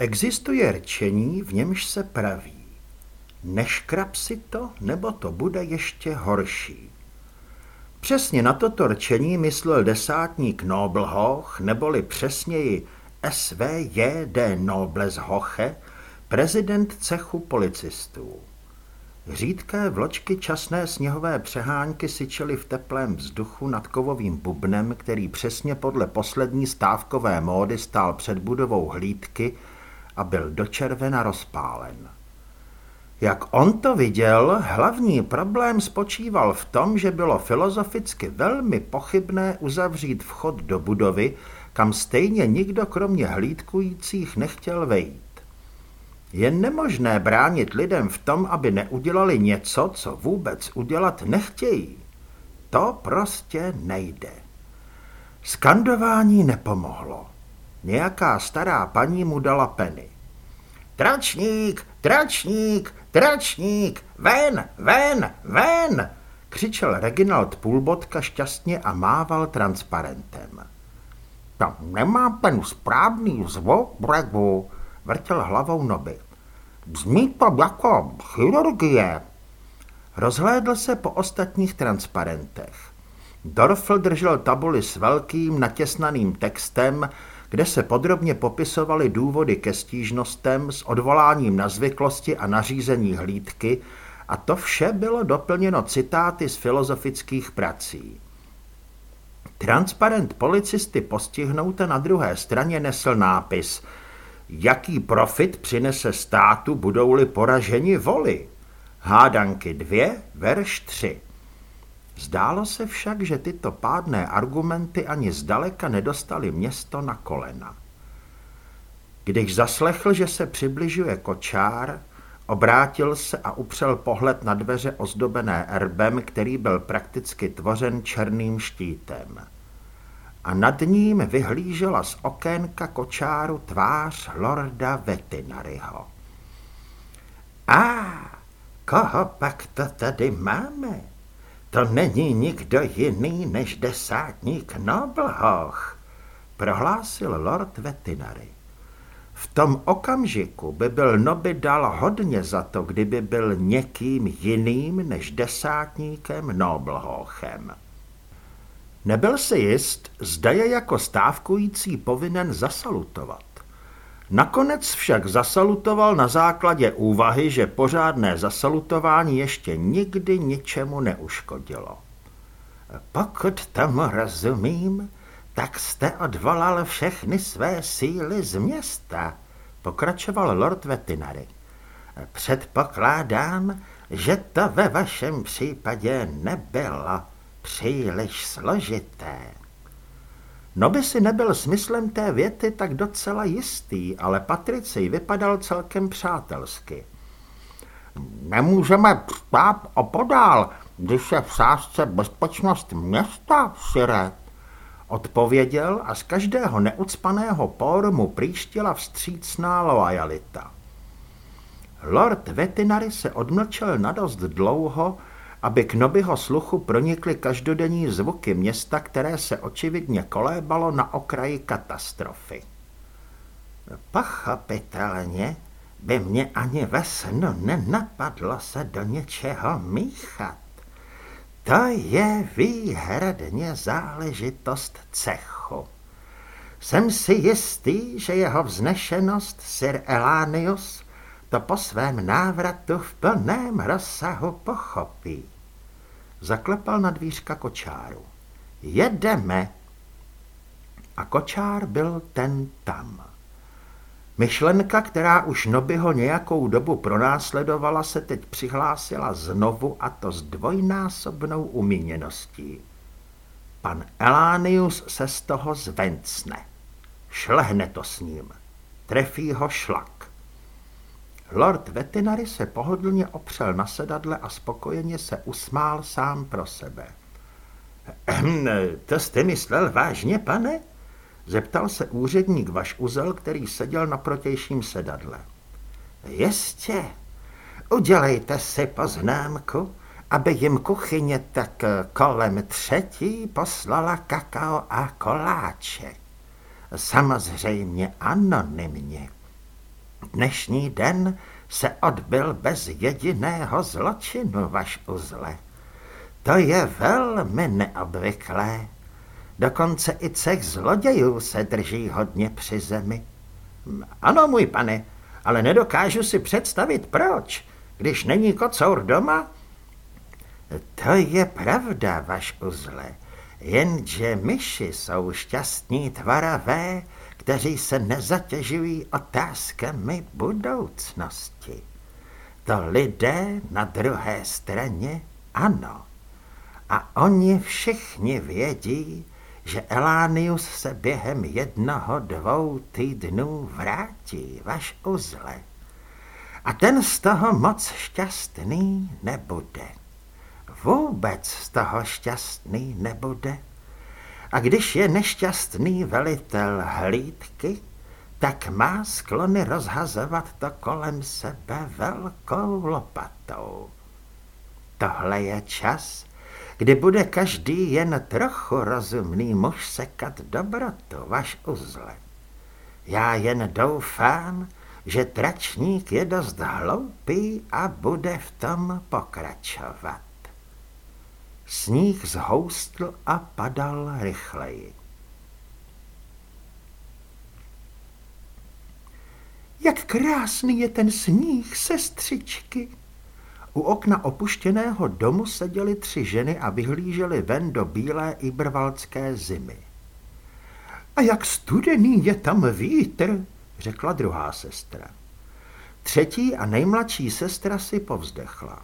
Existuje rčení, v němž se praví. Neškrap si to, nebo to bude ještě horší. Přesně na toto rčení myslel desátník Noblhoch, neboli přesněji SVJD Nobles Hoche, prezident cechu policistů. Řídké vločky časné sněhové přehánky syčely v teplém vzduchu nad kovovým bubnem, který přesně podle poslední stávkové módy stál před budovou hlídky a byl do červena rozpálen. Jak on to viděl, hlavní problém spočíval v tom, že bylo filozoficky velmi pochybné uzavřít vchod do budovy, kam stejně nikdo kromě hlídkujících nechtěl vejít. Je nemožné bránit lidem v tom, aby neudělali něco, co vůbec udělat nechtějí. To prostě nejde. Skandování nepomohlo. Nějaká stará paní mu dala peny. Tračník, tračník, tračník, ven, ven, ven, křičel Reginald Půlbotka šťastně a mával transparentem. To nemá ten správný zvuk, Bregu, vrtěl hlavou Noby. Zní to jako chirurgie. Rozhlédl se po ostatních transparentech. Dorfl držel tabuli s velkým natěsnaným textem, kde se podrobně popisovaly důvody ke stížnostem s odvoláním na zvyklosti a nařízení hlídky a to vše bylo doplněno citáty z filozofických prací. Transparent policisty postihnout na druhé straně nesl nápis Jaký profit přinese státu, budou-li poraženi voli? Hádanky dvě, verš tři. Zdálo se však, že tyto pádné argumenty ani zdaleka nedostali město na kolena. Když zaslechl, že se přibližuje kočár, obrátil se a upřel pohled na dveře ozdobené erbem, který byl prakticky tvořen černým štítem. A nad ním vyhlížela z okénka kočáru tvář lorda Vetinaryho. A koho pak to tady máme? To není nikdo jiný než desátník Noblhoch, prohlásil lord Vetinary. V tom okamžiku by byl Noby dal hodně za to, kdyby byl někým jiným než desátníkem Noblhochem. Nebyl si jist, zda je jako stávkující povinen zasalutovat. Nakonec však zasalutoval na základě úvahy, že pořádné zasalutování ještě nikdy ničemu neuškodilo. Pokud tomu rozumím, tak jste odvolal všechny své síly z města, pokračoval lord Vetinary. Předpokládám, že to ve vašem případě nebylo příliš složité. No by si nebyl smyslem té věty tak docela jistý, ale Patricej vypadal celkem přátelsky. Nemůžeme stát opodál, když je v sázce bezpečnost města, Sire. Odpověděl a z každého neucpaného póru mu příštila vstřícná loajalita. Lord Vetinary se odmlčel na dost dlouho, aby k Nobyho sluchu pronikly každodenní zvuky města, které se očividně kolébalo na okraji katastrofy. Pochopitelně by mě ani ve snu nenapadlo se do něčeho míchat. To je výhradně záležitost cechu. Jsem si jistý, že jeho vznešenost Sir Elánius to po svém návratu v plném rozsahu pochopí. Zaklepal na dvířka kočáru. Jedeme. A kočár byl ten tam. Myšlenka, která už Nobyho nějakou dobu pronásledovala, se teď přihlásila znovu a to s dvojnásobnou umíněností. Pan Elánius se z toho zvencne. Šlehne to s ním. Trefí ho šlak. Lord Vetinary se pohodlně opřel na sedadle a spokojeně se usmál sám pro sebe. Ehm, to jste myslel vážně, pane? Zeptal se úředník Vaš Uzel, který seděl na protějším sedadle. Jistě. Udělejte si poznámku, aby jim kuchyně tak kolem třetí poslala kakao a koláče. Samozřejmě anonymně. Dnešní den se odbyl bez jediného zločinu, vaš uzle. To je velmi neobvyklé. Dokonce i cech zlodějů se drží hodně při zemi. Ano, můj pane, ale nedokážu si představit proč. Když není kocour doma, to je pravda, vaš uzle, jenže myši jsou šťastní tvaravé, kteří se nezatěžují otázkami budoucnosti. To lidé na druhé straně ano. A oni všichni vědí, že Elánius se během jednoho, dvou týdnů vrátí, vaš uzle. A ten z toho moc šťastný nebude vůbec z toho šťastný nebude. A když je nešťastný velitel hlídky, tak má sklony rozhazovat to kolem sebe velkou lopatou. Tohle je čas, kdy bude každý jen trochu rozumný muž sekat dobrotu, vaš uzle. Já jen doufám, že tračník je dost hloupý a bude v tom pokračovat. Sníh zhoustl a padal rychleji. Jak krásný je ten sníh, sestřičky! U okna opuštěného domu seděly tři ženy a vyhlížely ven do bílé ibrvalské zimy. A jak studený je tam vítr, řekla druhá sestra. Třetí a nejmladší sestra si povzdechla.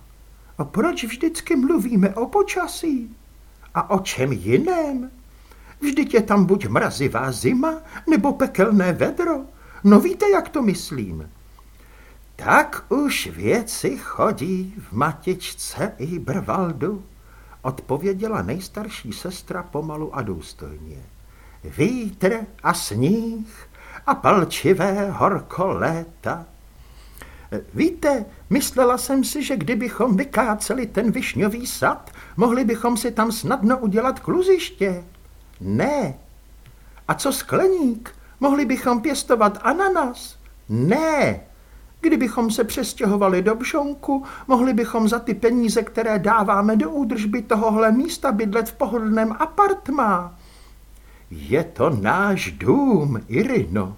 Proč vždycky mluvíme o počasí? A o čem jiném? Vždyť je tam buď mrazivá zima, nebo pekelné vedro. No víte, jak to myslím? Tak už věci chodí v matičce i Brvaldu, odpověděla nejstarší sestra pomalu a důstojně. Vítr a sníh a palčivé horko léta Víte, myslela jsem si, že kdybychom vykáceli ten višňový sad, mohli bychom si tam snadno udělat kluziště. Ne. A co skleník? Mohli bychom pěstovat ananas? Ne. Kdybychom se přestěhovali do Bžonku, mohli bychom za ty peníze, které dáváme do údržby tohohle místa, bydlet v pohodlném apartmá. Je to náš dům, Irino,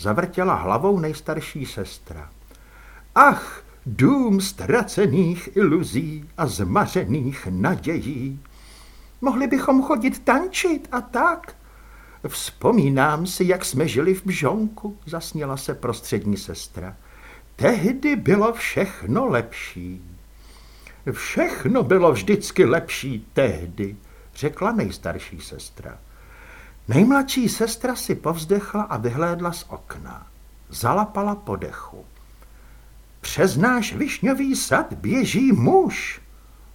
zavrtěla hlavou nejstarší sestra. Ach, dům ztracených iluzí a zmařených nadějí. Mohli bychom chodit tančit a tak. Vzpomínám si, jak jsme žili v Bžonku, zasněla se prostřední sestra. Tehdy bylo všechno lepší. Všechno bylo vždycky lepší tehdy, řekla nejstarší sestra. Nejmladší sestra si povzdechla a vyhlédla z okna. Zalapala po dechu. Přes náš višňový sad běží muž.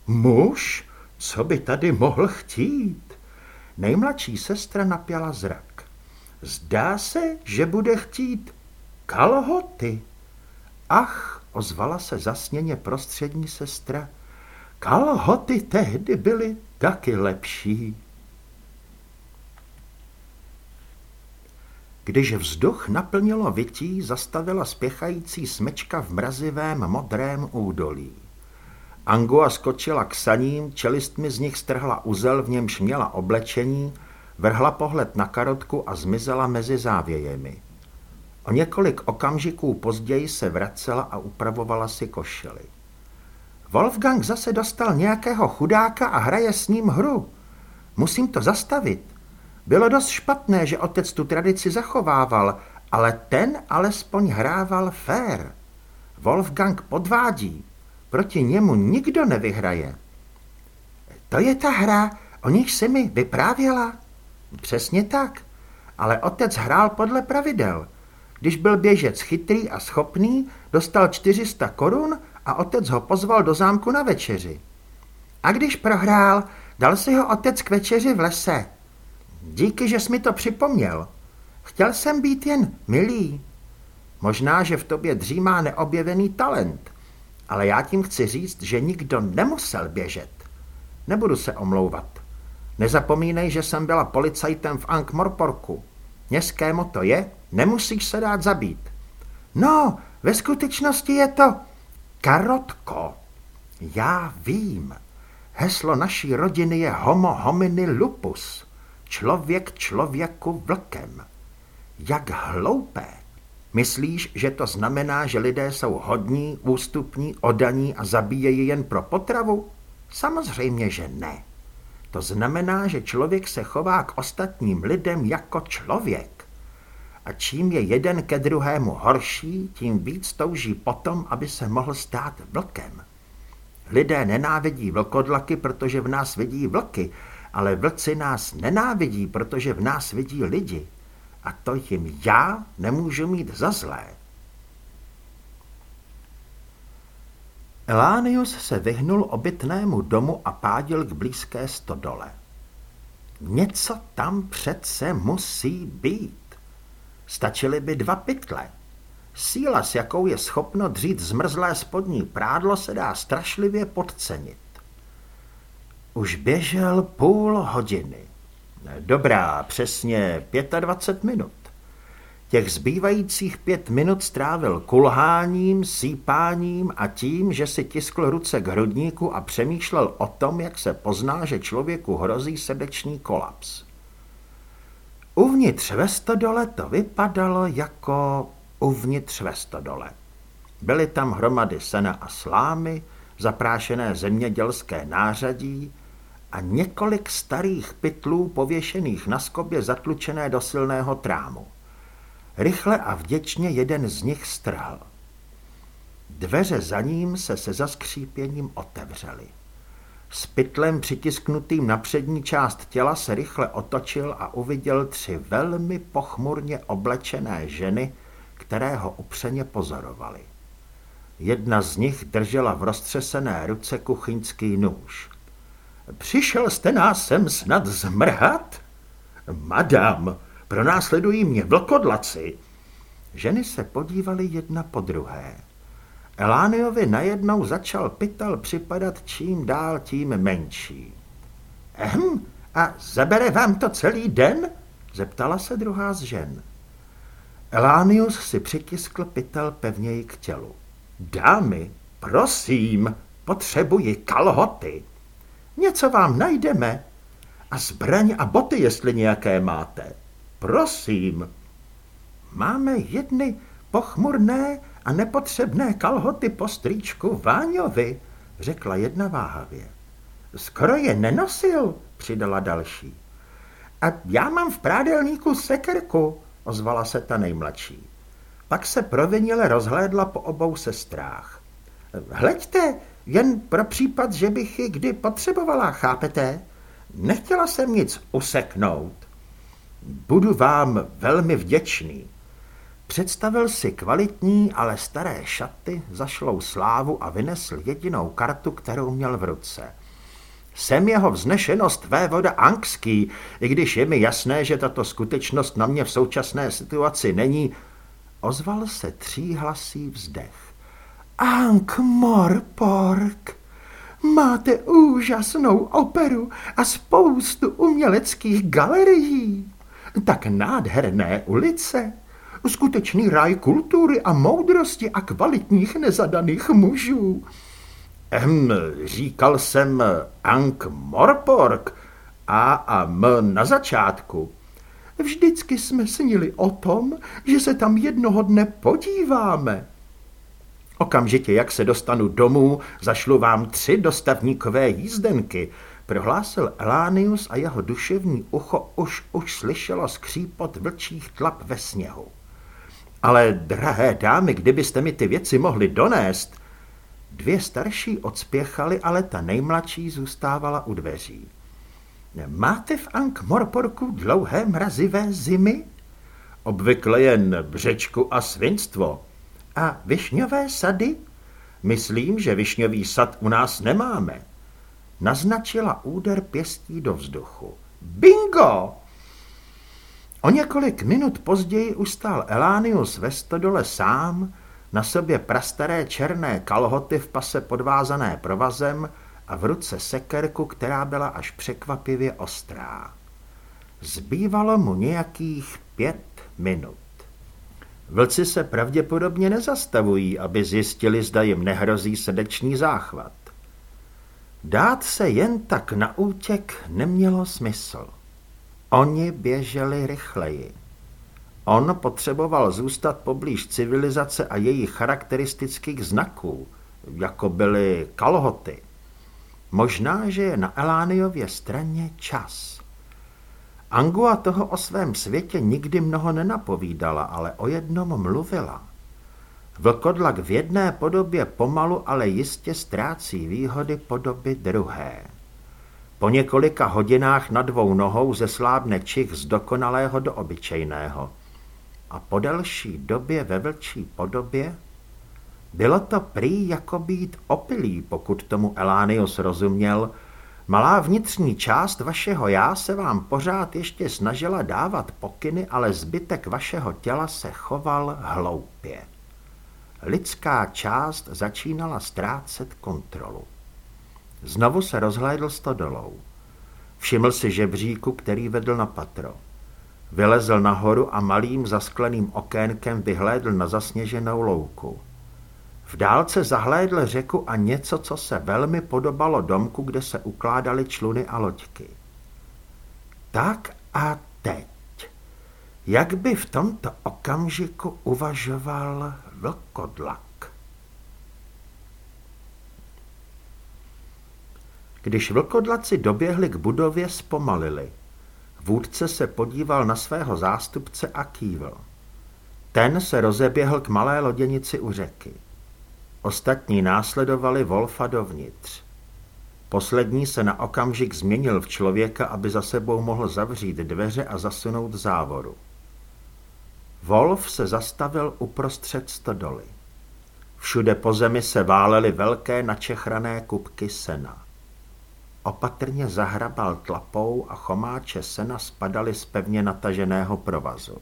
Muž? Co by tady mohl chtít? Nejmladší sestra napěla zrak. Zdá se, že bude chtít kalhoty. Ach, ozvala se zasněně prostřední sestra. Kalhoty tehdy byly taky lepší. Když vzduch naplnilo vytí, zastavila spěchající smečka v mrazivém modrém údolí. Angua skočila k saním, čelistmi z nich strhla uzel, v němž měla oblečení, vrhla pohled na karotku a zmizela mezi závějemi. O několik okamžiků později se vracela a upravovala si košily. Wolfgang zase dostal nějakého chudáka a hraje s ním hru. Musím to zastavit. Bylo dost špatné, že otec tu tradici zachovával, ale ten alespoň hrával fér. Wolfgang podvádí. Proti němu nikdo nevyhraje. To je ta hra, o níž si mi vyprávěla? Přesně tak, ale otec hrál podle pravidel. Když byl běžec chytrý a schopný, dostal 400 korun a otec ho pozval do zámku na večeři. A když prohrál, dal si ho otec k večeři v lese. Díky, že jsi mi to připomněl. Chtěl jsem být jen milý. Možná, že v tobě dřímá neobjevený talent, ale já tím chci říct, že nikdo nemusel běžet. Nebudu se omlouvat. Nezapomínej, že jsem byla policajtem v Ankh-Morporku. Městské moto je, nemusíš se dát zabít. No, ve skutečnosti je to karotko. Já vím. Heslo naší rodiny je homo homini lupus. Člověk člověku vlkem. Jak hloupé. Myslíš, že to znamená, že lidé jsou hodní, ústupní, odaní a zabíjejí jen pro potravu? Samozřejmě, že ne. To znamená, že člověk se chová k ostatním lidem jako člověk. A čím je jeden ke druhému horší, tím víc touží potom, aby se mohl stát vlkem. Lidé nenávidí vlkodlaky, protože v nás vidí vlky, ale vlci nás nenávidí, protože v nás vidí lidi. A to jim já nemůžu mít za zlé. Elánius se vyhnul obytnému domu a pádil k blízké stodole. Něco tam přece musí být. Stačily by dva pytle. Síla, s jakou je schopno dřít zmrzlé spodní prádlo, se dá strašlivě podcenit. Už běžel půl hodiny. Dobrá, přesně 25 minut. Těch zbývajících pět minut strávil kulháním, sípáním a tím, že si tiskl ruce k hrudníku a přemýšlel o tom, jak se pozná, že člověku hrozí srdeční kolaps. Uvnitř ve stodole to vypadalo jako uvnitř ve stodole. Byly tam hromady sena a slámy, zaprášené zemědělské nářadí a několik starých pytlů pověšených na skobě zatlučené do silného trámu. Rychle a vděčně jeden z nich strhl. Dveře za ním se se zaskřípěním otevřely. S pytlem přitisknutým na přední část těla se rychle otočil a uviděl tři velmi pochmurně oblečené ženy, které ho upřeně pozorovaly. Jedna z nich držela v roztřesené ruce kuchyňský nůž. Přišel jste nás sem snad zmrhat? Madam, pronásledují mě vlkodlaci. Ženy se podívaly jedna po druhé. Elániovi najednou začal pytel připadat čím dál tím menší. Ehm, a zabere vám to celý den? Zeptala se druhá z žen. Elánius si přitiskl pytel pevněji k tělu. Dámy, prosím, potřebuji kalhoty. Něco vám najdeme. A zbraň a boty, jestli nějaké máte. Prosím. Máme jedny pochmurné a nepotřebné kalhoty po strýčku Váňovi, řekla jedna váhavě. Skoro je nenosil, přidala další. A já mám v prádelníku sekerku, ozvala se ta nejmladší. Pak se provinile rozhlédla po obou sestrách. Hleďte, jen pro případ, že bych ji kdy potřebovala, chápete? Nechtěla jsem nic useknout. Budu vám velmi vděčný. Představil si kvalitní, ale staré šaty, zašlou slávu a vynesl jedinou kartu, kterou měl v ruce. Jsem jeho vznešenost vévoda Angský, i když je mi jasné, že tato skutečnost na mě v současné situaci není, ozval se tříhlasý vzdech. Ank Morpork, máte úžasnou operu a spoustu uměleckých galerií. Tak nádherné ulice, skutečný ráj kultury a moudrosti a kvalitních nezadaných mužů. Ehm, říkal jsem Ank Morpork, A a M na začátku. Vždycky jsme snili o tom, že se tam jednoho dne podíváme. Okamžitě, jak se dostanu domů, zašlu vám tři dostavníkové jízdenky, prohlásil Elánius a jeho duševní ucho už už slyšelo skřípot vlčích tlap ve sněhu. Ale, drahé dámy, kdybyste mi ty věci mohli donést. Dvě starší odspěchaly, ale ta nejmladší zůstávala u dveří. Máte v Ankh-Morporku dlouhé mrazivé zimy? Obvykle jen břečku a svinstvo. A višňové sady? Myslím, že višňový sad u nás nemáme. Naznačila úder pěstí do vzduchu. Bingo! O několik minut později ustál Elánius ve stodole sám, na sobě prastaré černé kalhoty v pase podvázané provazem a v ruce sekerku, která byla až překvapivě ostrá. Zbývalo mu nějakých pět minut. Vlci se pravděpodobně nezastavují, aby zjistili, zda jim nehrozí srdeční záchvat. Dát se jen tak na útěk nemělo smysl. Oni běželi rychleji. On potřeboval zůstat poblíž civilizace a jejich charakteristických znaků, jako byly kalhoty. Možná, že je na Elániově straně čas. Angua toho o svém světě nikdy mnoho nenapovídala, ale o jednom mluvila. Vlkodlak v jedné podobě pomalu, ale jistě ztrácí výhody podoby druhé. Po několika hodinách na dvou nohou zeslábne čich z dokonalého do obyčejného. A po delší době ve vlčí podobě bylo to prý jako být opilý, pokud tomu Elánius rozuměl, Malá vnitřní část vašeho já se vám pořád ještě snažila dávat pokyny, ale zbytek vašeho těla se choval hloupě. Lidská část začínala ztrácet kontrolu. Znovu se rozhlédl stodolou. Všiml si žebříku, který vedl na patro. Vylezl nahoru a malým zaskleným okénkem vyhlédl na zasněženou louku. V dálce zahlédl řeku a něco, co se velmi podobalo domku, kde se ukládaly čluny a loďky. Tak a teď. Jak by v tomto okamžiku uvažoval vlkodlak? Když vlkodlaci doběhli k budově, zpomalili. Vůdce se podíval na svého zástupce a kývl. Ten se rozeběhl k malé loděnici u řeky. Ostatní následovali Wolfa dovnitř. Poslední se na okamžik změnil v člověka, aby za sebou mohl zavřít dveře a zasunout závoru. Wolf se zastavil uprostřed stodoly. Všude po zemi se válely velké načechrané kupky sena. Opatrně zahrabal tlapou a chomáče sena spadaly z pevně nataženého provazu.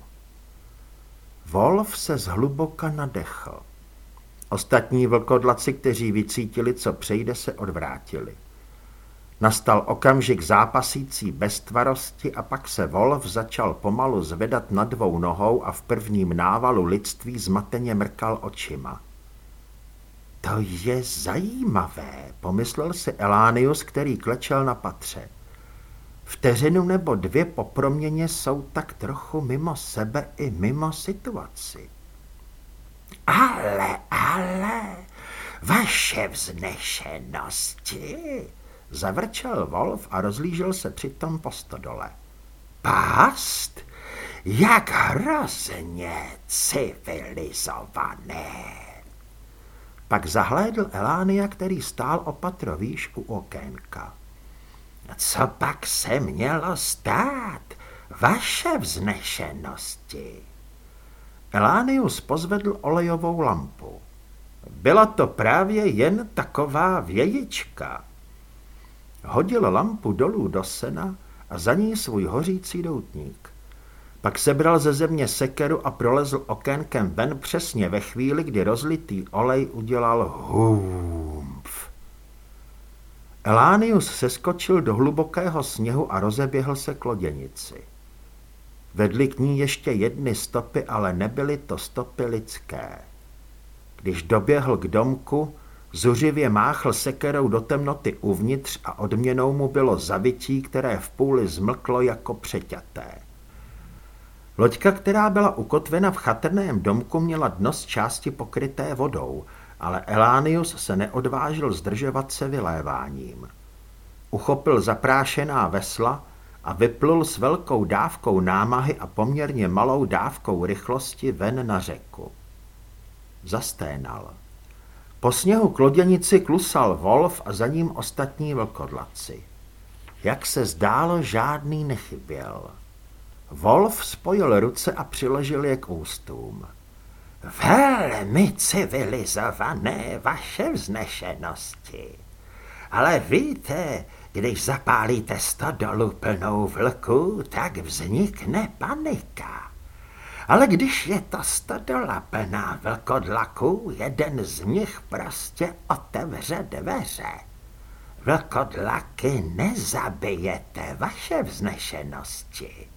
Wolf se zhluboka nadechl. Ostatní vlkodlaci, kteří vycítili, co přejde, se odvrátili. Nastal okamžik zápasící beztvarosti a pak se Wolf začal pomalu zvedat na dvou nohou a v prvním návalu lidství zmateně mrkal očima. To je zajímavé, pomyslel si Elánius, který klečel na patře. Vteřinu nebo dvě po proměně jsou tak trochu mimo sebe i mimo situaci. Ale, ale, vaše vznešenosti, zavrčel Wolf a rozlížel se přitom po stodole. Pást? Jak hrozně civilizované. Pak zahlédl Elánia, který stál opatro výš u okénka. Co pak se mělo stát, vaše vznešenosti? Elánius pozvedl olejovou lampu. Byla to právě jen taková vějička. Hodil lampu dolů do sena a za ní svůj hořící doutník. Pak sebral ze země sekeru a prolezl okénkem ven přesně ve chvíli, kdy rozlitý olej udělal hůmf. Elánius seskočil do hlubokého sněhu a rozeběhl se k loděnici. Vedly k ní ještě jedny stopy, ale nebyly to stopy lidské. Když doběhl k domku, zuřivě máchl sekerou do temnoty uvnitř a odměnou mu bylo zavití, které v půli zmlklo jako přeťaté. Loďka, která byla ukotvena v chatrném domku, měla dno z části pokryté vodou, ale Elánius se neodvážil zdržovat se vyléváním. Uchopil zaprášená vesla a vyplul s velkou dávkou námahy a poměrně malou dávkou rychlosti ven na řeku. Zasténal. Po sněhu k loděnici klusal Wolf a za ním ostatní vlkodlaci. Jak se zdálo, žádný nechyběl. Wolf spojil ruce a přiložil je k ústům. Velmi civilizované vaše vznešenosti. Ale víte, když zapálíte stodolu plnou vlků, tak vznikne panika. Ale když je to stodola plná vlkodlaků, jeden z nich prostě otevře dveře. Vlkodlaky nezabijete, vaše vznešenosti.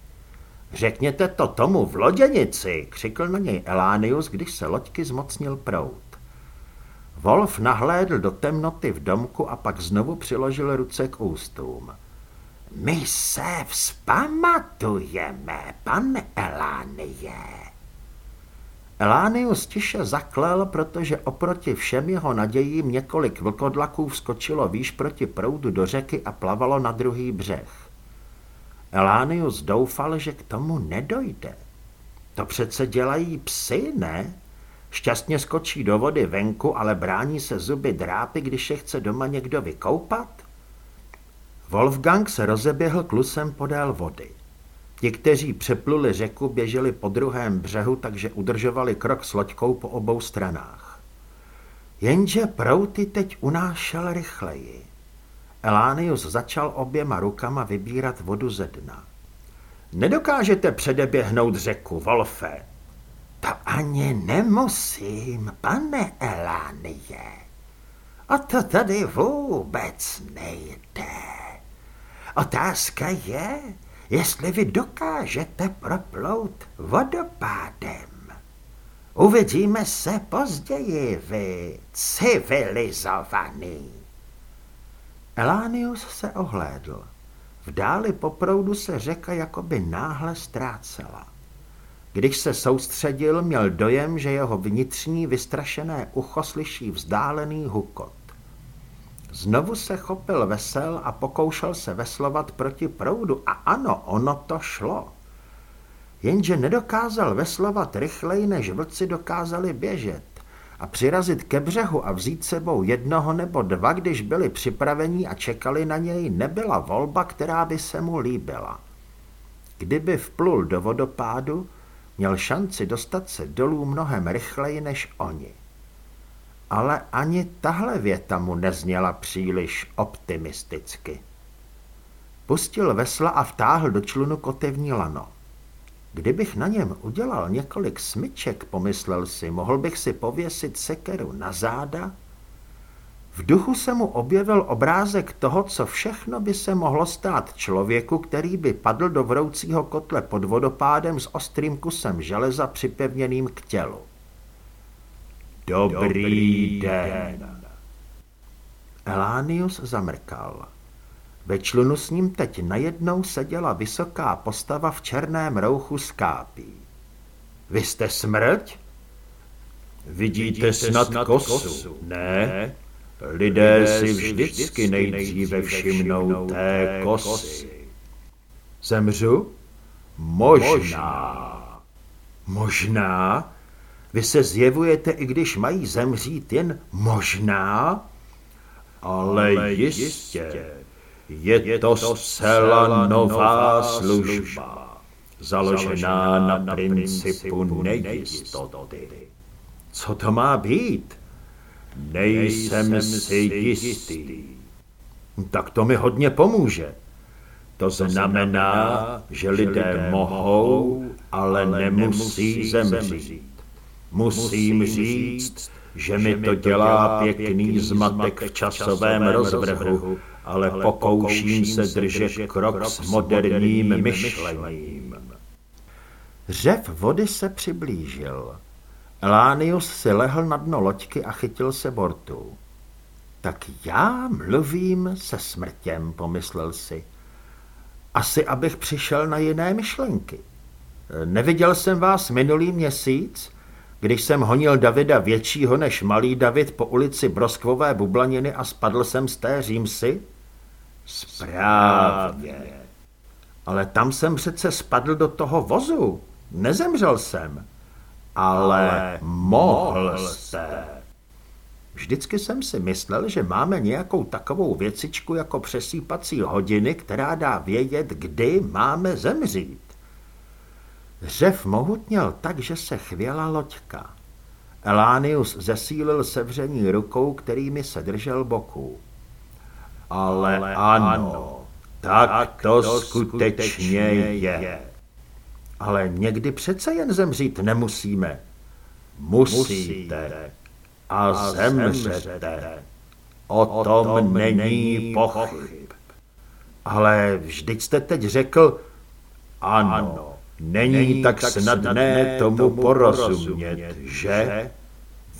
Řekněte to tomu v loděnici, křikl na něj Elánius, když se loďky zmocnil prout. Wolf nahlédl do temnoty v domku a pak znovu přiložil ruce k ústům. My se vzpamatujeme, pane Elánie. Elánius tiše zaklel, protože oproti všem jeho nadějím několik vlkodlaků vskočilo výš proti proudu do řeky a plavalo na druhý břeh. Elánius doufal, že k tomu nedojde. To přece dělají psy, ne? Šťastně skočí do vody venku, ale brání se zuby drápy, když je chce doma někdo vykoupat? Wolfgang se rozeběhl klusem podél vody. Ti, kteří přepluli řeku, běželi po druhém břehu, takže udržovali krok s loďkou po obou stranách. Jenže prouty teď unášel rychleji. Elánius začal oběma rukama vybírat vodu ze dna. Nedokážete předeběhnout řeku, Wolfe. Ani nemusím, pane Elánie. O to tady vůbec nejde. Otázka je, jestli vy dokážete proplout vodopádem. Uvidíme se později, vy civilizovaný. Elánius se ohlédl. V dáli po proudu se řeka jakoby náhle ztrácela. Když se soustředil, měl dojem, že jeho vnitřní vystrašené ucho slyší vzdálený hukot. Znovu se chopil vesel a pokoušel se veslovat proti proudu a ano, ono to šlo. Jenže nedokázal veslovat rychleji, než vlci dokázali běžet a přirazit ke břehu a vzít sebou jednoho nebo dva, když byli připraveni a čekali na něj, nebyla volba, která by se mu líbila. Kdyby vplul do vodopádu, měl šanci dostat se dolů mnohem rychleji než oni. Ale ani tahle věta mu nezněla příliš optimisticky. Pustil vesla a vtáhl do člunu kotevní lano. Kdybych na něm udělal několik smyček, pomyslel si, mohl bych si pověsit sekeru na záda? V duchu se mu objevil obrázek toho, co všechno by se mohlo stát člověku, který by padl do vroucího kotle pod vodopádem s ostrým kusem železa připevněným k tělu. Dobrý den. Elánius zamrkal. Ve člunu s ním teď najednou seděla vysoká postava v černém rouchu s kápí. Vy jste smrť? Vidíte snad kosu, ne? Lidé si vždycky nejdříve všimnou té kosy. Zemřu? Možná. Možná? Vy se zjevujete, i když mají zemřít jen možná? Ale jistě. Je to zcela nová služba, založená na principu nejistoty. Co to má být? Nejsem si jistý. Tak to mi hodně pomůže. To znamená, že lidé mohou, ale nemusí zemřít. Musím říct, že mi to dělá pěkný zmatek v časovém rozvrhu, ale pokouším se držet krok s moderním myšlením. Řev vody se přiblížil. Elánius si lehl na dno loďky a chytil se bortu. Tak já mluvím se smrtěm, pomyslel si. Asi abych přišel na jiné myšlenky. Neviděl jsem vás minulý měsíc, když jsem honil Davida většího než malý David po ulici Broskvové bublaniny a spadl jsem z té římsy? Správně. Ale tam jsem přece spadl do toho vozu. Nezemřel jsem. Ale, mohl jste. Vždycky jsem si myslel, že máme nějakou takovou věcičku jako přesýpací hodiny, která dá vědět, kdy máme zemřít. Řev mohutněl tak, že se chvěla loďka. Elánius zesílil sevření rukou, kterými se držel boku. Ale, Ale ano, ano, tak, tak to, to skutečně je. je. Ale někdy přece jen zemřít nemusíme. Musíte. A, a zemřete. O tom, o tom není pochyb. Ale vždyť jste teď řekl, ano, ano Není, Není tak snadné tomu porozumět, že?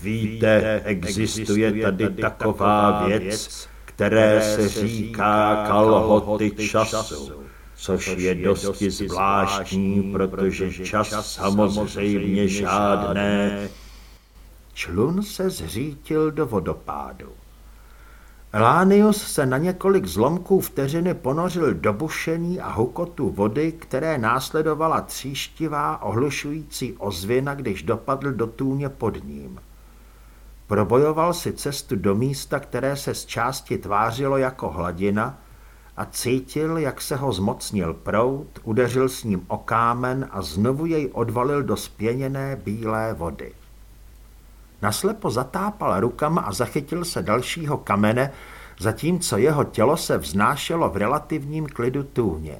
Víte, existuje tady taková věc, které se říká kalhoty času, což je dosti zvláštní, protože čas samozřejmě žádné. Člun se zřítil do vodopádu. Elánius se na několik zlomků vteřiny ponořil do bušení a hukotu vody, které následovala tříštivá, ohlušující ozvěna, když dopadl do tůně pod ním. Probojoval si cestu do místa, které se z části tvářilo jako hladina a cítil, jak se ho zmocnil prout, udeřil s ním o kámen a znovu jej odvalil do spěněné bílé vody. Naslepo zatápal rukama a zachytil se dalšího kamene, zatímco jeho tělo se vznášelo v relativním klidu tůně.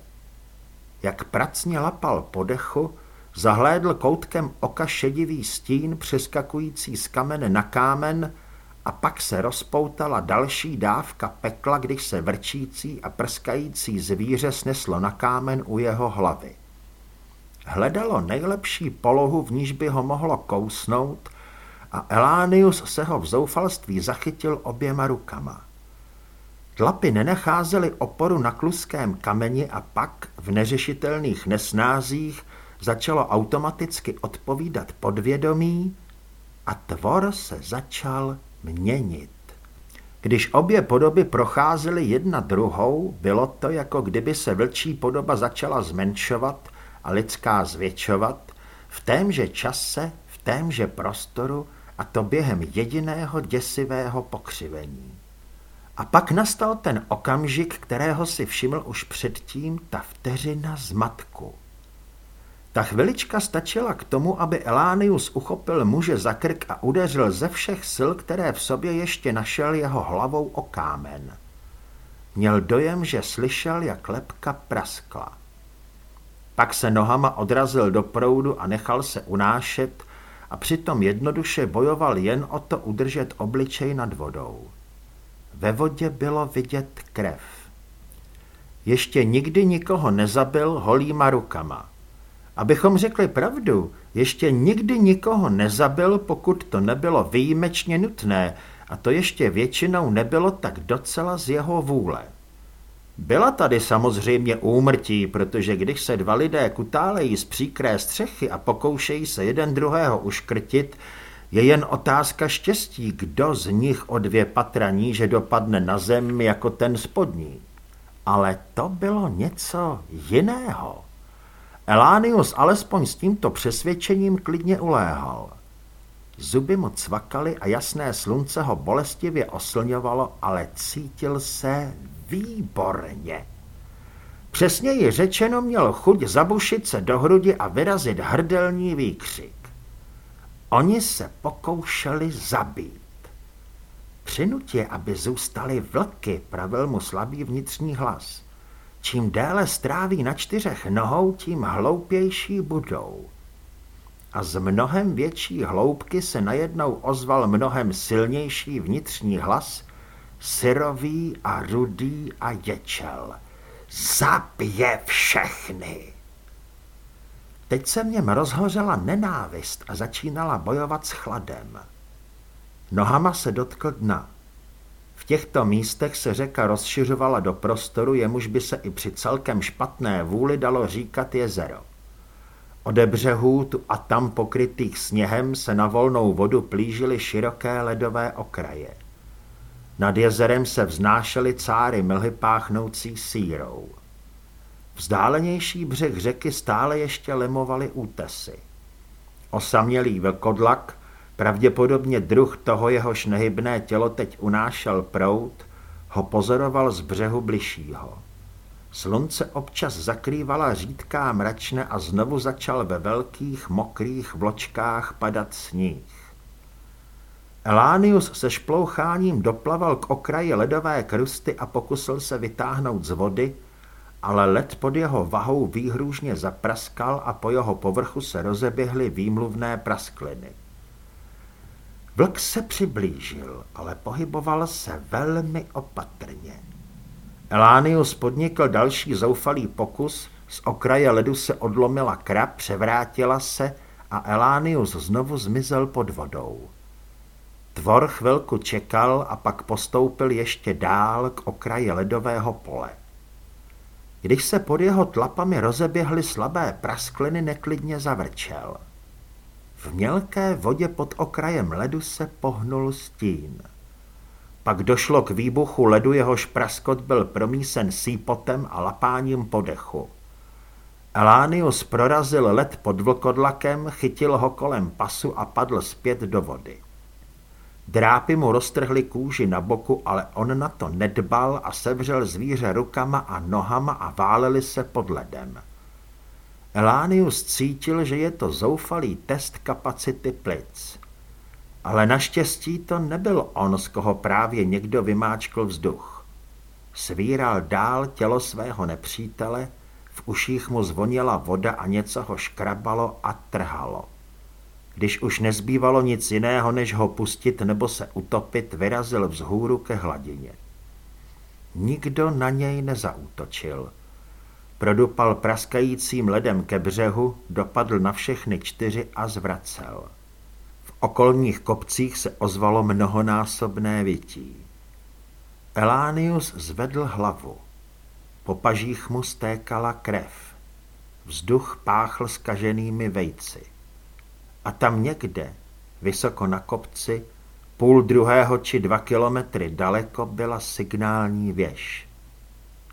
Jak pracně lapal po dechu, zahlédl koutkem oka šedivý stín přeskakující z kamene na kámen a pak se rozpoutala další dávka pekla, když se vrčící a prskající zvíře sneslo na kámen u jeho hlavy. Hledalo nejlepší polohu, v níž by ho mohlo kousnout a Elánius se ho v zoufalství zachytil oběma rukama. Tlapy nenacházely oporu na kluském kameni a pak v neřešitelných nesnázích začalo automaticky odpovídat podvědomí a tvor se začal měnit. Když obě podoby procházely jedna druhou, bylo to, jako kdyby se vlčí podoba začala zmenšovat a lidská zvětšovat v témže čase, v témže prostoru a to během jediného děsivého pokřivení. A pak nastal ten okamžik, kterého si všiml už předtím, ta vteřina zmatku. Ta chvilička stačila k tomu, aby Elánius uchopil muže za krk a udeřil ze všech sil, které v sobě ještě našel jeho hlavou o kámen. Měl dojem, že slyšel, jak lepka praskla. Pak se nohama odrazil do proudu a nechal se unášet a přitom jednoduše bojoval jen o to udržet obličej nad vodou. Ve vodě bylo vidět krev. Ještě nikdy nikoho nezabil holýma rukama. Abychom řekli pravdu, ještě nikdy nikoho nezabil, pokud to nebylo výjimečně nutné, a to ještě většinou nebylo tak docela z jeho vůle. Byla tady samozřejmě úmrtí, protože když se dva lidé kutálejí z příkré střechy a pokoušejí se jeden druhého uškrtit, je jen otázka štěstí, kdo z nich o dvě patra níže dopadne na zem jako ten spodní. Ale to bylo něco jiného. Elánius alespoň s tímto přesvědčením klidně uléhal. Zuby mu cvakaly a jasné slunce ho bolestivě oslňovalo, ale cítil se výborně. Přesněji řečeno měl chuť zabušit se do hrudi a vyrazit hrdelní výkřik. Oni se pokoušeli zabít. Přinutě, aby zůstali vlky, pravil mu slabý vnitřní hlas. Čím déle stráví na čtyřech nohou, tím hloupější budou. A z mnohem větší hloubky se najednou ozval mnohem silnější vnitřní hlas, syrový a rudý a ječel. Zabije všechny! Teď se v něm rozhořela nenávist a začínala bojovat s chladem. Nohama se dotkl dna. Těchto místech se řeka rozšiřovala do prostoru, jemuž by se i při celkem špatné vůli dalo říkat jezero. Ode břehů tu a tam pokrytých sněhem se na volnou vodu plížily široké ledové okraje. Nad jezerem se vznášely cáry mlhy páchnoucí sírou. Vzdálenější břeh řeky stále ještě lemovaly útesy. Osamělý vlkodlak, pravděpodobně druh toho jehož nehybné tělo teď unášel prout, ho pozoroval z břehu bližšího. Slunce občas zakrývala řídká mračne a znovu začal ve velkých mokrých vločkách padat sníh. Elánius se šploucháním doplaval k okraji ledové krusty a pokusil se vytáhnout z vody, ale led pod jeho vahou výhružně zapraskal a po jeho povrchu se rozeběhly výmluvné praskliny. Vlk se přiblížil, ale pohyboval se velmi opatrně. Elánius podnikl další zoufalý pokus, Z okraje ledu se odlomila krab, převrátila se a Elánius znovu zmizel pod vodou. Tvor chvilku čekal a pak postoupil ještě dál k okraji ledového pole. Když se pod jeho tlapami rozeběhly slabé praskliny, neklidně zavrčel. V mělké vodě pod okrajem ledu se pohnul stín. Pak došlo k výbuchu ledu, jehož praskot byl promísen sípotem a lapáním podechu. Elánius prorazil led pod vlkodlakem, chytil ho kolem pasu a padl zpět do vody. Drápy mu roztrhly kůži na boku, ale on na to nedbal a sevřel zvíře rukama a nohama a váleli se pod ledem. Elánius cítil, že je to zoufalý test kapacity plic. Ale naštěstí to nebyl on, z koho právě někdo vymáčkl vzduch. Svíral dál tělo svého nepřítele, v uších mu zvonila voda a něco ho škrabalo a trhalo. Když už nezbývalo nic jiného, než ho pustit nebo se utopit, vyrazil vzhůru ke hladině. Nikdo na něj nezautočil. Produpal praskajícím ledem ke břehu, dopadl na všechny čtyři a zvracel. V okolních kopcích se ozvalo mnohonásobné vytí. Elánius zvedl hlavu. Po pažích mu stékala krev. Vzduch páchl skaženými vejci. A tam někde, vysoko na kopci, půl druhého či dva kilometry daleko byla signální věž.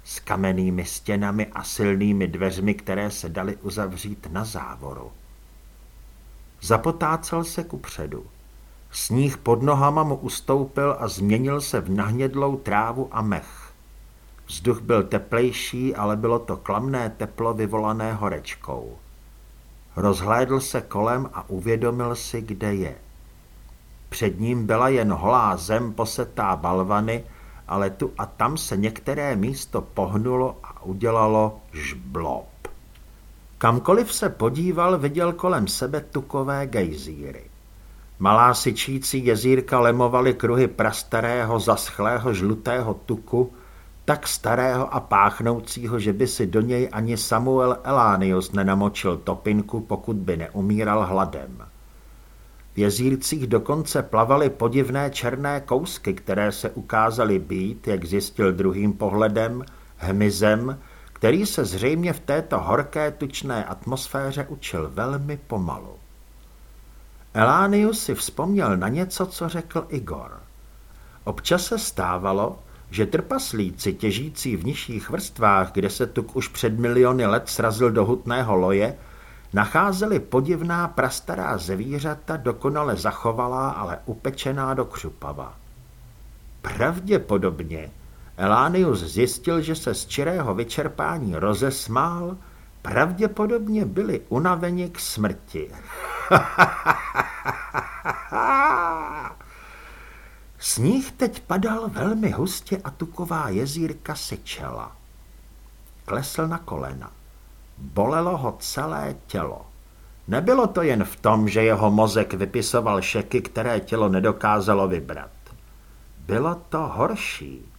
S kamennými stěnami a silnými dveřmi, které se daly uzavřít na závoru. Zapotácel se kupředu. Sníh pod nohama mu ustoupil a změnil se v nahnědlou trávu a mech. Vzduch byl teplejší, ale bylo to klamné teplo vyvolané horečkou. Rozhlédl se kolem a uvědomil si, kde je. Před ním byla jen holá zem posetá balvany, ale tu a tam se některé místo pohnulo a udělalo žblob. Kamkoliv se podíval, viděl kolem sebe tukové gejzíry. Malá syčící jezírka lemovaly kruhy prastarého, zaschlého, žlutého tuku, tak starého a páchnoucího, že by si do něj ani Samuel Elánius nenamočil topinku, pokud by neumíral hladem. V jezírcích dokonce plavaly podivné černé kousky, které se ukázaly být, jak zjistil druhým pohledem, hmyzem, který se zřejmě v této horké tučné atmosféře učil velmi pomalu. Elánius si vzpomněl na něco, co řekl Igor. Občas se stávalo, že trpaslíci těžící v nižších vrstvách, kde se tuk už před miliony let srazil do hutného loje, nacházeli podivná prastará zvířata dokonale zachovalá, ale upečená do křupava. Pravděpodobně Elánius zjistil, že se z čirého vyčerpání rozesmál, pravděpodobně byli unaveni k smrti. Sníh teď padal velmi hustě a tuková jezírka syčela. Klesl na kolena. Bolelo ho celé tělo. Nebylo to jen v tom, že jeho mozek vypisoval šeky, které tělo nedokázalo vybrat. Bylo to horší.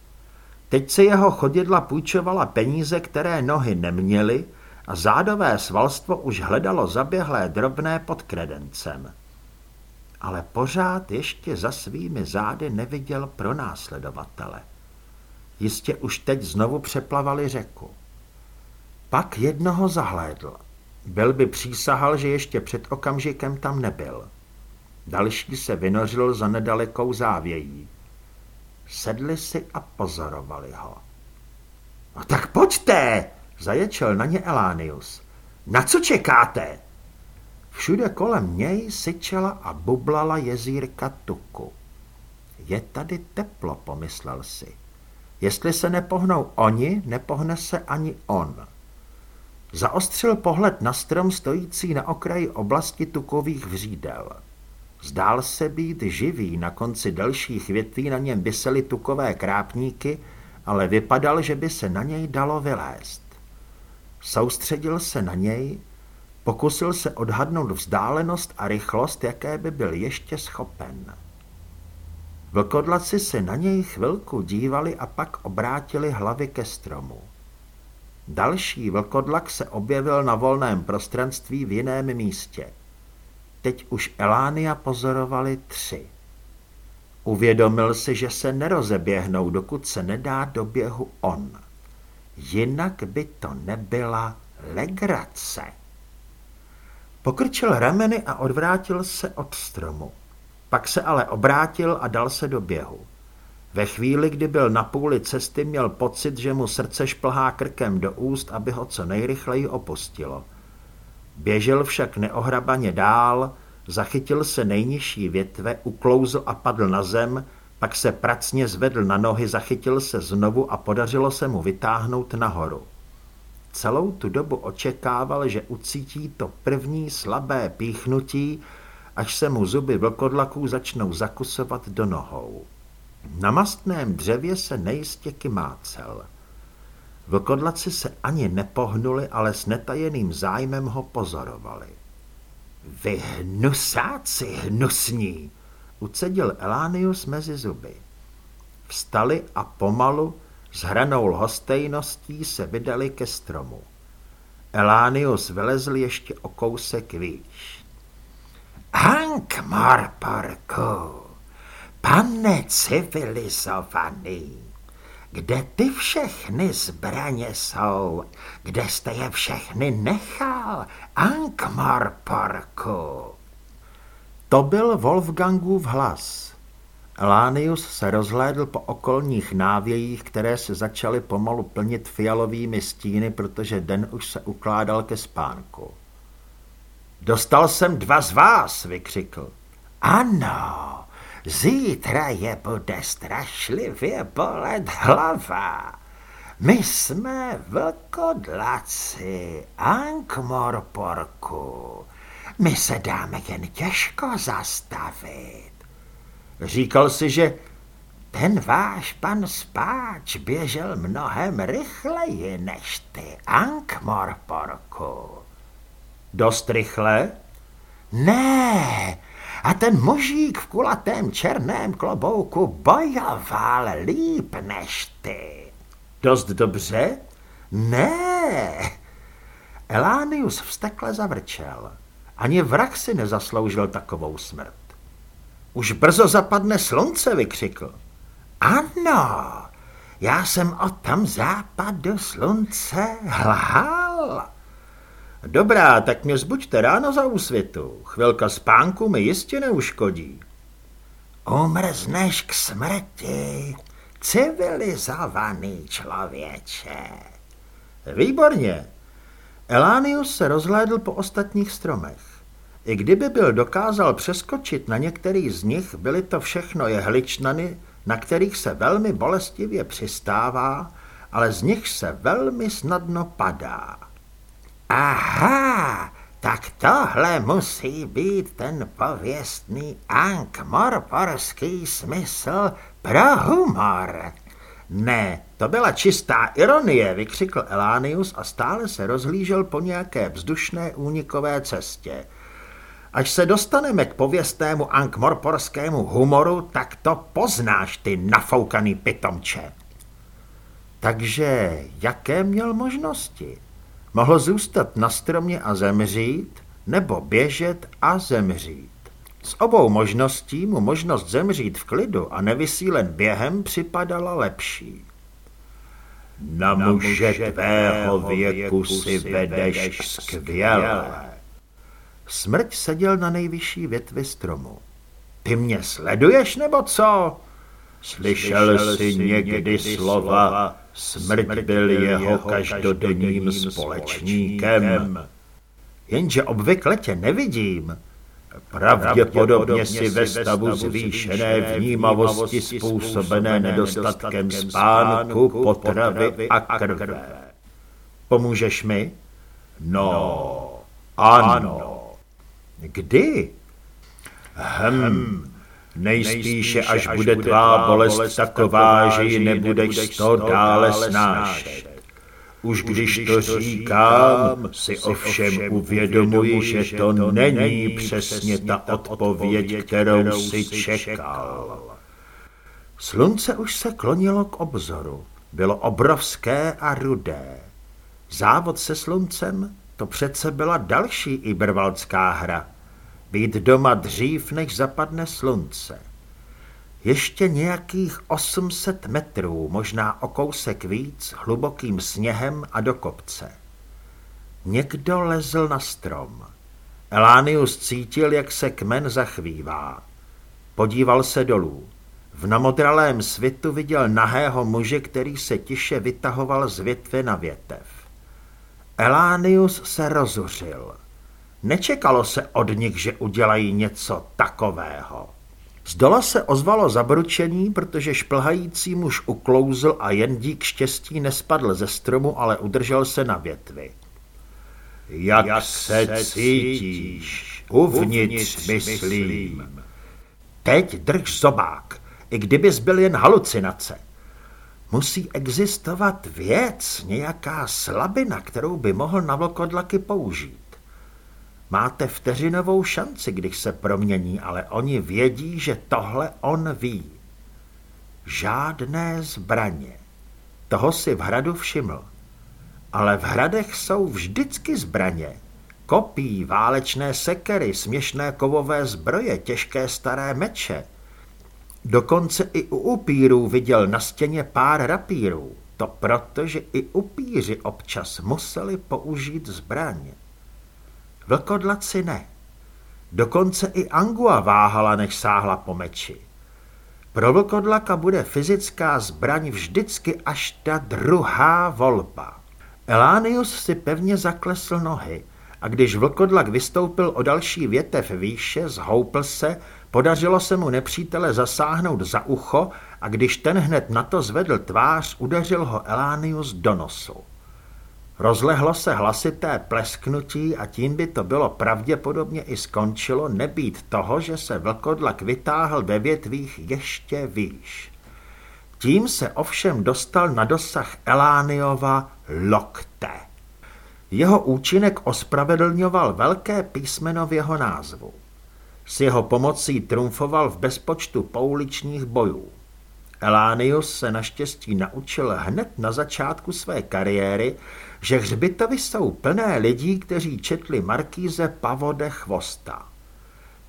Teď se jeho chodidla půjčovala peníze, které nohy neměly a zádové svalstvo už hledalo zaběhlé drobné pod kredencem ale pořád ještě za svými zády neviděl pronásledovatele. Jistě už teď znovu přeplavali řeku. Pak jednoho zahlédl. Byl by přísahal, že ještě před okamžikem tam nebyl. Další se vynořil za nedalekou závějí. Sedli si a pozorovali ho. No tak pojďte, zaječel na ně Elánius. Na co čekáte? Všude kolem něj syčela a bublala jezírka tuku. Je tady teplo, pomyslel si. Jestli se nepohnou oni, nepohne se ani on. Zaostřil pohled na strom stojící na okraji oblasti tukových vřídel. Zdál se být živý, na konci dalších větví na něm vysely tukové krápníky, ale vypadal, že by se na něj dalo vylézt. Soustředil se na něj, Pokusil se odhadnout vzdálenost a rychlost, jaké by byl ještě schopen. Vlkodlaci se na něj chvilku dívali a pak obrátili hlavy ke stromu. Další vlkodlak se objevil na volném prostranství v jiném místě. Teď už Elánia pozorovali tři. Uvědomil si, že se nerozeběhnou, dokud se nedá do běhu on. Jinak by to nebyla legrace. Pokrčil rameny a odvrátil se od stromu. Pak se ale obrátil a dal se do běhu. Ve chvíli, kdy byl na půli cesty, měl pocit, že mu srdce šplhá krkem do úst, aby ho co nejrychleji opustilo. Běžel však neohrabaně dál, zachytil se nejnižší větve, uklouzl a padl na zem, pak se pracně zvedl na nohy, zachytil se znovu a podařilo se mu vytáhnout nahoru. Celou tu dobu očekával, že ucítí to první slabé píchnutí, až se mu zuby vlkodlaků začnou zakusovat do nohou. Na mastném dřevě se nejistě kymácel. Vlkodlaci se ani nepohnuli, ale s netajeným zájmem ho pozorovali. Vy hnusáci hnusní, ucedil Elánius mezi zuby. Vstali a pomalu, s hranou lhostejností se vydali ke stromu. Elánius vylezl ještě o kousek výš. Hank Marparku, pane civilizovaný, kde ty všechny zbraně jsou? Kde jste je všechny nechal, Ankmar Parku? To byl Wolfgangův hlas. Elánius se rozhlédl po okolních návějích, které se začaly pomalu plnit fialovými stíny, protože den už se ukládal ke spánku. Dostal jsem dva z vás, vykřikl. Ano, Zítra je bude strašlivě bolet hlava. My jsme vlkodlaci, Ankmorporku. My se dáme jen těžko zastavit. Říkal si, že ten váš pan spáč běžel mnohem rychleji než ty, Ankmorporku. Dost rychle? Ne, a ten mužík v kulatém černém klobouku bojoval líp než ty. Dost dobře? Ne. Elánius vstekle zavrčel. Ani vrah si nezasloužil takovou smrt. Už brzo zapadne slunce, vykřikl. Ano, já jsem o tom západu slunce lhal. Dobrá, tak mě zbuďte ráno za úsvitu. Chvilka spánku mi jistě neuškodí. Umrzneš k smrti, civilizovaný člověče. Výborně. Elánius se rozhlédl po ostatních stromech. I kdyby byl dokázal přeskočit na některý z nich, byly to všechno jehličnany, na kterých se velmi bolestivě přistává, ale z nich se velmi snadno padá. Aha, tak tohle musí být ten pověstný ankmorporský smysl pro humor. Ne, to byla čistá ironie, vykřikl Elánius a stále se rozhlížel po nějaké vzdušné únikové cestě. Až se dostaneme k pověstnému ankmorporskému humoru, tak to poznáš, ty nafoukaný pitomče. Takže jaké měl možnosti? Mohl zůstat na stromě a zemřít, nebo běžet a zemřít. Z obou možností mu možnost zemřít v klidu a nevysílen během připadala lepší. Na muže tvého věku si vedeš skvěle. Smrť seděl na nejvyšší větvi stromu. Ty mě sleduješ, nebo co? Slyšel jsi někdy slova Smrt byl jeho každodenním společníkem. Jenže obvykle tě nevidím. Pravděpodobně si ve stavu zvýšené vnímavosti způsobené nedostatkem spánku, potravy a krve. Pomůžeš mi? No, ano. Kdy? Hm, Nejspíše, až bude tvá bolest taková, že ji nebudeš to dále snášet. Už když to říkám, si ovšem uvědomuji, že to není přesně ta odpověď, kterou si čekal. Slunce už se klonilo k obzoru. Bylo obrovské a rudé. Závod se sluncem, to přece byla další ibervaldská hra. Být doma dřív, než zapadne slunce. Ještě nějakých 800 metrů, možná o kousek víc, hlubokým sněhem a do kopce. Někdo lezl na strom. Elánius cítil, jak se kmen zachvívá. Podíval se dolů. V namodralém svitu viděl nahého muže, který se tiše vytahoval z větve na větev. Elánius se rozuřil. Nečekalo se od nich, že udělají něco takového. Z dola se ozvalo zabručení, protože šplhající muž uklouzl a jen dík štěstí nespadl ze stromu, ale udržel se na větvi. Jak, Jak se cítíš? Uvnitř, myslím. Teď drž zobák, i kdybys byl jen halucinace. Musí existovat věc, nějaká slabina, kterou by mohl na vlkodlaky použít. Máte vteřinovou šanci, když se promění, ale oni vědí, že tohle on ví. Žádné zbraně. Toho si v hradu všiml. Ale v hradech jsou vždycky zbraně. Kopí, válečné sekery, směšné kovové zbroje, těžké staré meče. Dokonce i u upírů viděl na stěně pár rapírů. To proto, že i upíři občas museli použít zbraně. Vlkodlaci ne. Dokonce i Angua váhala, než sáhla po meči. Pro vlkodlaka bude fyzická zbraň vždycky až ta druhá volba. Elánius si pevně zaklesl nohy a když vlkodlak vystoupil o další větev výše, zhoupl se, podařilo se mu nepřítele zasáhnout za ucho a když ten hned na to zvedl tvář, udeřil ho Elánius do nosu. Rozlehlo se hlasité plesknutí a tím by to bylo pravděpodobně i skončilo nebýt toho, že se vlkodlak vytáhl ve větvích ještě výš. Tím se ovšem dostal na dosah Elániova lokte. Jeho účinek ospravedlňoval velké písmeno v jeho názvu. S jeho pomocí trumfoval v bezpočtu pouličních bojů. Elánius se naštěstí naučil hned na začátku své kariéry, že hřbitovy jsou plné lidí, kteří četli Markíze Pavode Chvosta.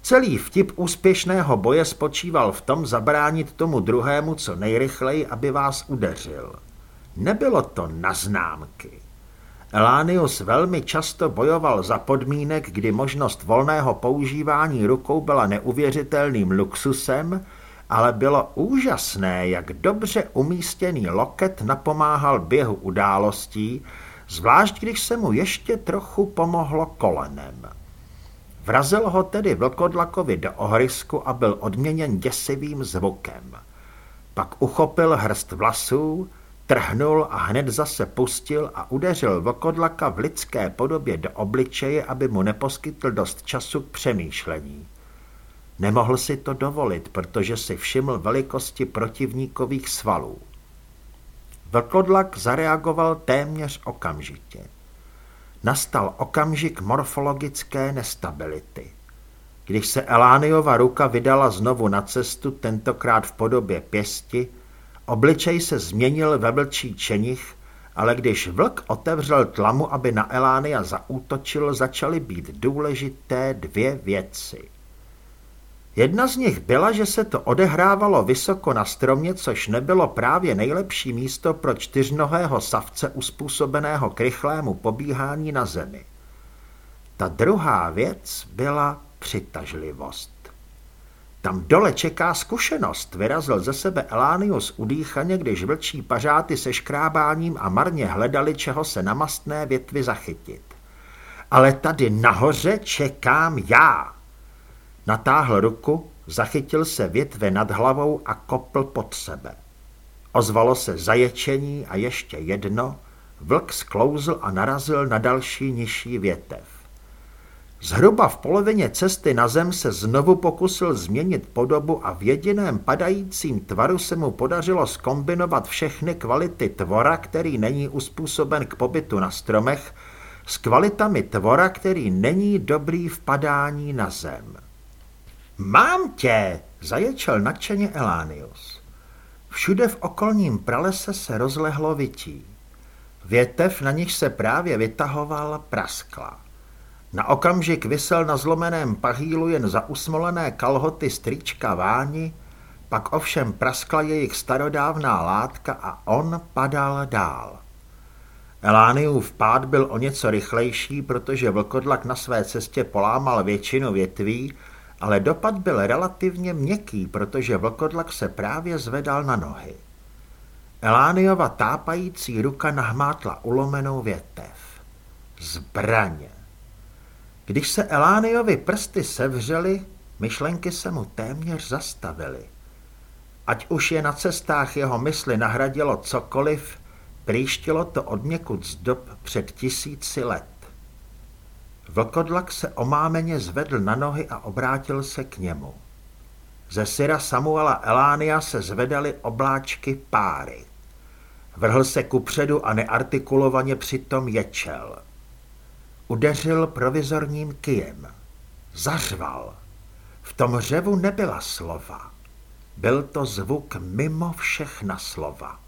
Celý vtip úspěšného boje spočíval v tom zabránit tomu druhému co nejrychleji, aby vás udeřil. Nebylo to na známky. Elánius velmi často bojoval za podmínek, kdy možnost volného používání rukou byla neuvěřitelným luxusem, ale bylo úžasné, jak dobře umístěný loket napomáhal běhu událostí, zvlášť když se mu ještě trochu pomohlo kolenem. Vrazil ho tedy vlkodlakovi do ohrysku a byl odměněn děsivým zvukem. Pak uchopil hrst vlasů, trhnul a hned zase pustil a udeřil vlkodlaka v lidské podobě do obličeje, aby mu neposkytl dost času k přemýšlení. Nemohl si to dovolit, protože si všiml velikosti protivníkových svalů. Vlkodlak zareagoval téměř okamžitě. Nastal okamžik morfologické nestability. Když se Elániova ruka vydala znovu na cestu, tentokrát v podobě pěsti, obličej se změnil ve vlčí čenich, ale když vlk otevřel tlamu, aby na Elánia zaútočil, začaly být důležité dvě věci. Jedna z nich byla, že se to odehrávalo vysoko na stromě, což nebylo právě nejlepší místo pro čtyřnohého savce uspůsobeného k rychlému pobíhání na zemi. Ta druhá věc byla přitažlivost. Tam dole čeká zkušenost, vyrazil ze sebe Elánius udýchaně, když vlčí pařáty se škrábáním a marně hledali, čeho se na mastné větvi zachytit. Ale tady nahoře čekám já. Natáhl ruku, zachytil se větve nad hlavou a kopl pod sebe. Ozvalo se zaječení a ještě jedno, vlk sklouzl a narazil na další nižší větev. Zhruba v polovině cesty na zem se znovu pokusil změnit podobu a v jediném padajícím tvaru se mu podařilo skombinovat všechny kvality tvora, který není uspůsoben k pobytu na stromech, s kvalitami tvora, který není dobrý v padání na zem. Mám tě, zaječel nadšeně Elánius. Všude v okolním pralese se rozlehlo vytí. Větev, na níž se právě vytahoval, praskla. Na okamžik vysel na zlomeném pahýlu jen za usmolené kalhoty strýčka Váni, pak ovšem praskla jejich starodávná látka a on padal dál. Elániův pád byl o něco rychlejší, protože vlkodlak na své cestě polámal většinu větví, ale dopad byl relativně měkký, protože vlkodlak se právě zvedal na nohy. Elániova tápající ruka nahmátla ulomenou větev. Zbraně. Když se Elániovi prsty sevřely, myšlenky se mu téměř zastavily. Ať už je na cestách jeho mysli nahradilo cokoliv, Prýštilo to od někud z dob před tisíci let. Vlkodlak se omámeně zvedl na nohy a obrátil se k němu. Ze syra Samuela Elánia se zvedaly obláčky páry. Vrhl se kupředu a neartikulovaně přitom ječel. Udeřil provizorním kijem. Zařval. V tom řevu nebyla slova. Byl to zvuk mimo všechna slova.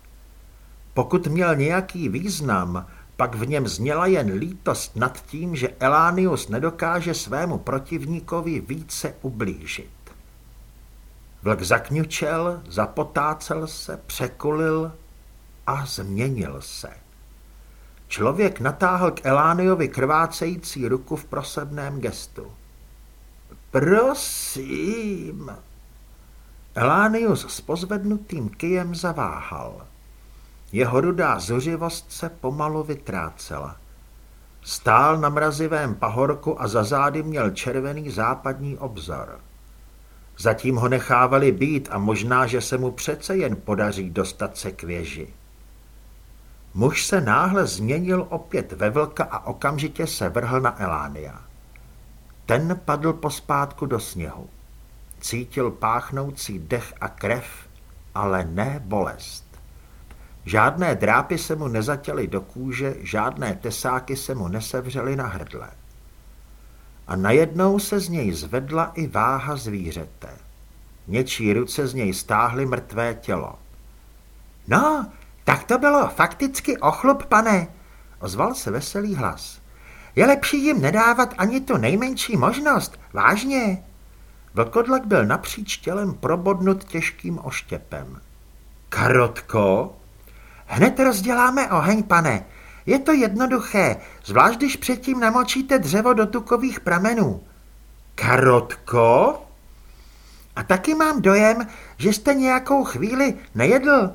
Pokud měl nějaký význam, pak v něm zněla jen lítost nad tím, že Elánius nedokáže svému protivníkovi více ublížit. Vlk zakňučel, zapotácel se, překulil a změnil se. Člověk natáhl k Elániovi krvácející ruku v prosebném gestu. Prosím. Elánius s pozvednutým kyjem zaváhal. Jeho rudá zuřivost se pomalu vytrácela. Stál na mrazivém pahorku a za zády měl červený západní obzor. Zatím ho nechávali být a možná, že se mu přece jen podaří dostat se k věži. Muž se náhle změnil opět ve vlka a okamžitě se vrhl na Elánia. Ten padl pospátku do sněhu. Cítil páchnoucí dech a krev, ale ne bolest. Žádné drápy se mu nezatěly do kůže, žádné tesáky se mu nesevřely na hrdle. A najednou se z něj zvedla i váha zvířete. Něčí ruce z něj stáhly mrtvé tělo. No, tak to bylo fakticky ochlup, pane, ozval se veselý hlas. Je lepší jim nedávat ani tu nejmenší možnost, vážně. Vlkodlak byl napříč tělem probodnut těžkým oštěpem. Karotko, Hned rozděláme oheň, pane. Je to jednoduché, zvlášť když předtím namočíte dřevo do tukových pramenů. Karotko? A taky mám dojem, že jste nějakou chvíli nejedl.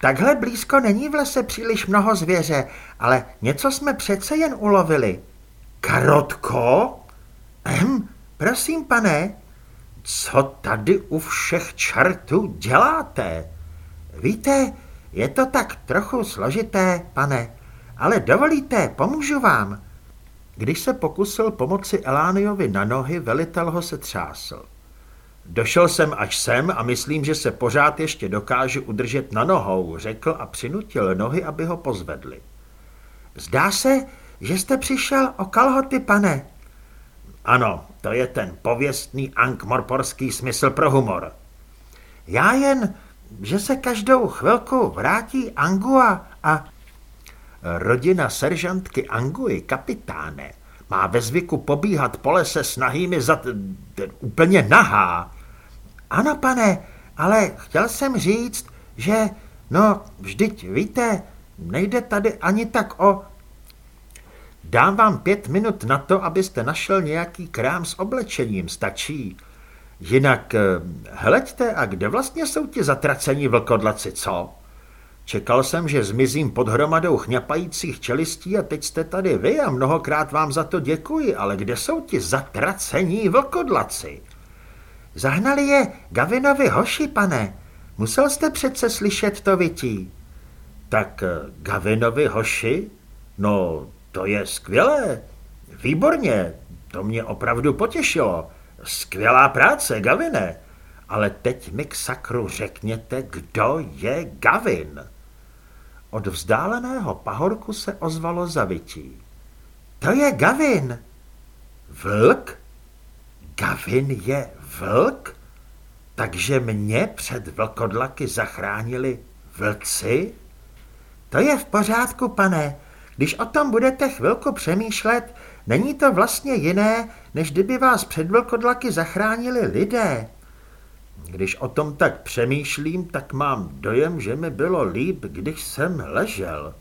Takhle blízko není v lese příliš mnoho zvěře, ale něco jsme přece jen ulovili. Karotko? Ehm, prosím, pane. Co tady u všech čertů děláte? Víte, je to tak trochu složité, pane, ale dovolíte, pomůžu vám. Když se pokusil pomoci Elániovi na nohy, velitel ho se třásl. Došel jsem až sem a myslím, že se pořád ještě dokážu udržet na nohou, řekl a přinutil nohy, aby ho pozvedli. Zdá se, že jste přišel o kalhoty, pane. Ano, to je ten pověstný ankmorporský smysl pro humor. Já jen že se každou chvilku vrátí Angua a... Rodina seržantky Anguy, kapitáne, má ve zvyku pobíhat po lese s nahými za... úplně nahá. Ano, pane, ale chtěl jsem říct, že, no, vždyť víte, nejde tady ani tak o... Dám vám pět minut na to, abyste našel nějaký krám s oblečením, stačí. Jinak, eh, hleďte, a kde vlastně jsou ti zatracení vlkodlaci, co? Čekal jsem, že zmizím pod hromadou chňapajících čelistí a teď jste tady vy a mnohokrát vám za to děkuji, ale kde jsou ti zatracení vlkodlaci? Zahnali je Gavinovi hoši, pane. Musel jste přece slyšet to vytí. Tak eh, Gavinovi hoši? No, to je skvělé. Výborně, to mě opravdu potěšilo. Skvělá práce, Gavine, ale teď mi k sakru řekněte, kdo je Gavin. Od vzdáleného pahorku se ozvalo zavití. To je Gavin. Vlk? Gavin je vlk? Takže mě před vlkodlaky zachránili vlci? To je v pořádku, pane. Když o tom budete chvilku přemýšlet, není to vlastně jiné, než kdyby vás před vlkodlaky zachránili lidé. Když o tom tak přemýšlím, tak mám dojem, že mi bylo líp, když jsem ležel.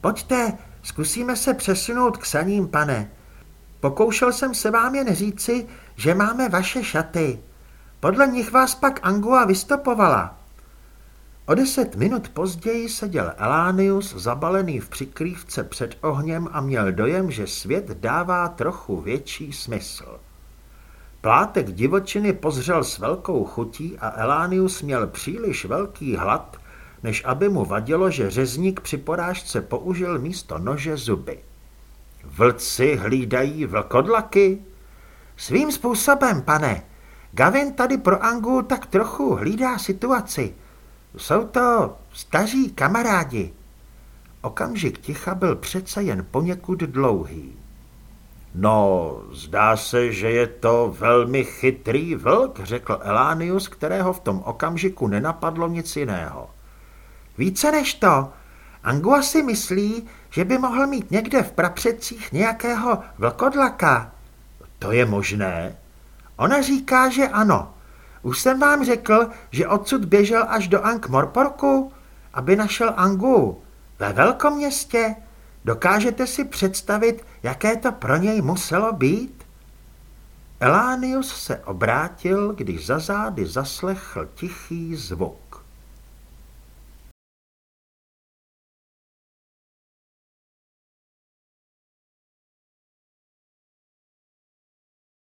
Pojďte, zkusíme se přesunout k saním, pane. Pokoušel jsem se vám jen říci, že máme vaše šaty. Podle nich vás pak Angua vystopovala. O deset minut později seděl Elánius zabalený v přikrývce před ohněm a měl dojem, že svět dává trochu větší smysl. Plátek divočiny pozřel s velkou chutí a Elánius měl příliš velký hlad, než aby mu vadilo, že řezník při porážce použil místo nože zuby. Vlci hlídají vlkodlaky? Svým způsobem, pane. Gavin tady pro Angu tak trochu hlídá situaci. Jsou to staří kamarádi. Okamžik ticha byl přece jen poněkud dlouhý. No, zdá se, že je to velmi chytrý vlk, řekl Elánius, kterého v tom okamžiku nenapadlo nic jiného. Více než to, Angua si myslí, že by mohl mít někde v prapředcích nějakého vlkodlaka. To je možné. Ona říká, že ano. Už jsem vám řekl, že odsud běžel až do Ankh-Morporku, aby našel Angu. Ve velkoměstě. Dokážete si představit, jaké to pro něj muselo být? Elánius se obrátil, když za zády zaslechl tichý zvuk.